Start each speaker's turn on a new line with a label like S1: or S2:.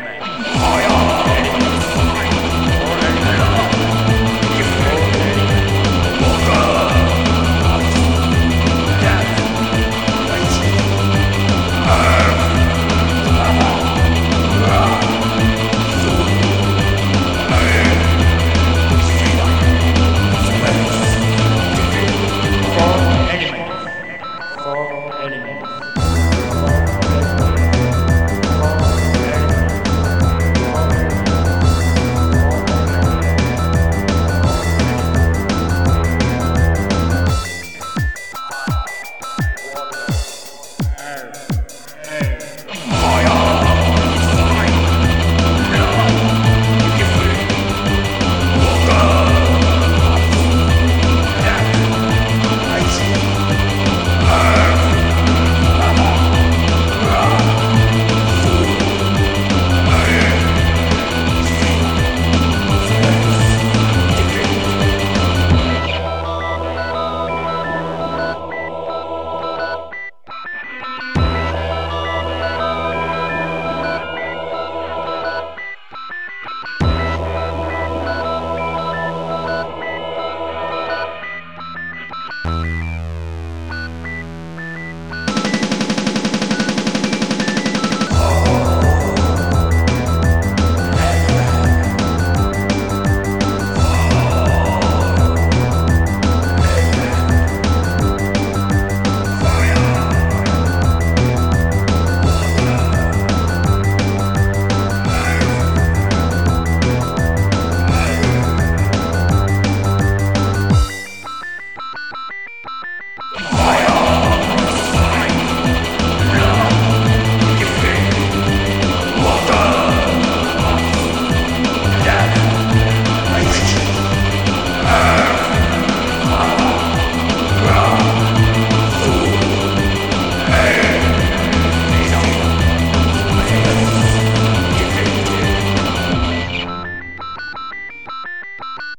S1: Amen.